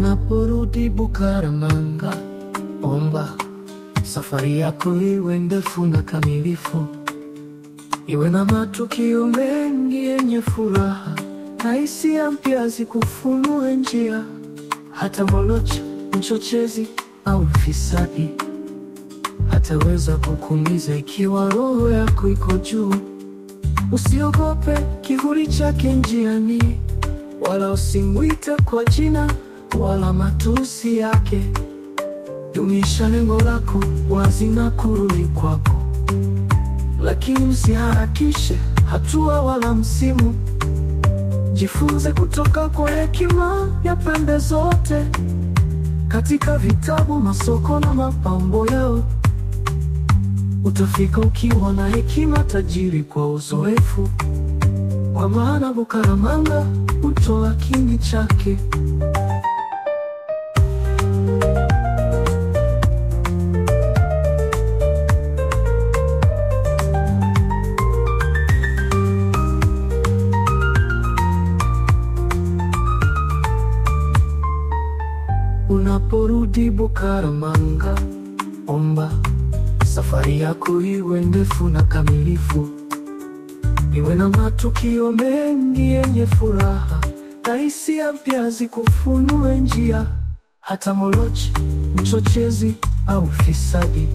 Unaporudi Bukaramanga, omba. Safari yako iwe ndefu na kamilifu, iwe na matukio mengi yenye furaha na hisia mpya zikufunue njia. Hata molocha, mchochezi au mfisadi hataweza kukuumiza ikiwa roho yako iko juu. Usiogope kivuli chake njiani, wala usimwite kwa jina wala matusi yake. Dumisha lengo lako wazi na kurudi kwako, lakini usiharakishe hatua wala msimu. Jifunze kutoka kwa hekima ya pembe zote, katika vitabu, masoko na mapambo yao. Utafika ukiwa na hekima tajiri kwa uzoefu, kwa maana Bukaramanga hutoa kini chake. Unaporudi Bukaramanga, omba safari yako iwe ndefu na kamilifu, iwe na matukio mengi yenye furaha na hisia mpya zikufunue njia. Hata Molochi mchochezi au fisadi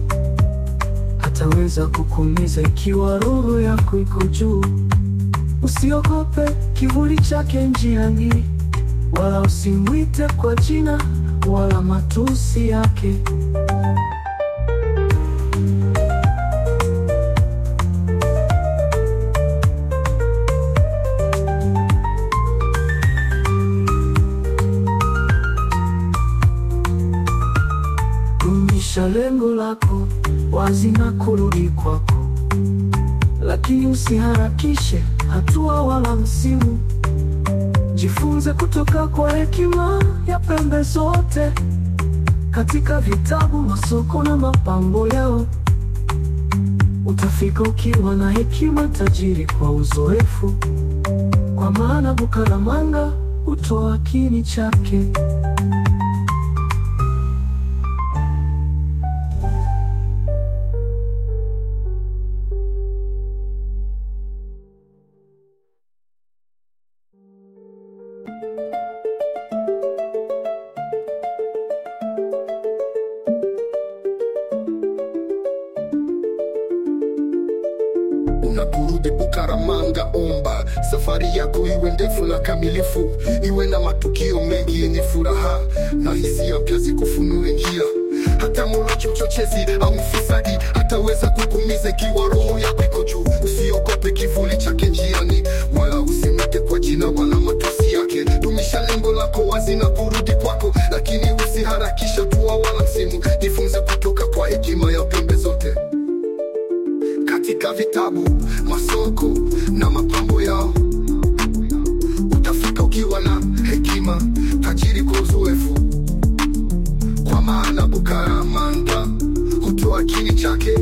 ataweza kukumiza ikiwa roho yako iko juu. Usiogope kivuli chake njiani, wala usimwite kwa jina wala matusi yake. Dumisha lengo lako wazi na kurudi kwako, lakini usiharakishe hatua wala msimu. Jifunze kutoka kwa hekima ya pembe zote, katika vitabu, masoko na mapambo yao. Utafika ukiwa na hekima tajiri kwa uzoefu, kwa maana Bukaramanga hutoa kini chake. unaporudi Bukaramanga, omba safari yako iwe ndefu na kamilifu, iwe na matukio mengi yenye furaha na hisia mpya zikufunue njia. Hata mulaji mchochezi au mfisadi ataweza kukumiza ikiwa roho yako iko juu. Usiogope kivuli chake njiani, wala usimete kwa jina wala matusi yake. Dumisha lengo lako wazi na kurudi kwako, lakini usiharakisha tuwa wala msimu. Jifunze kutoka kwa hekima ya katika vitabu, masoko na mapambo yao. Utafika ukiwa na hekima, tajiri kwa uzoefu, kwa maana Bukaramanga hutoa kini chake.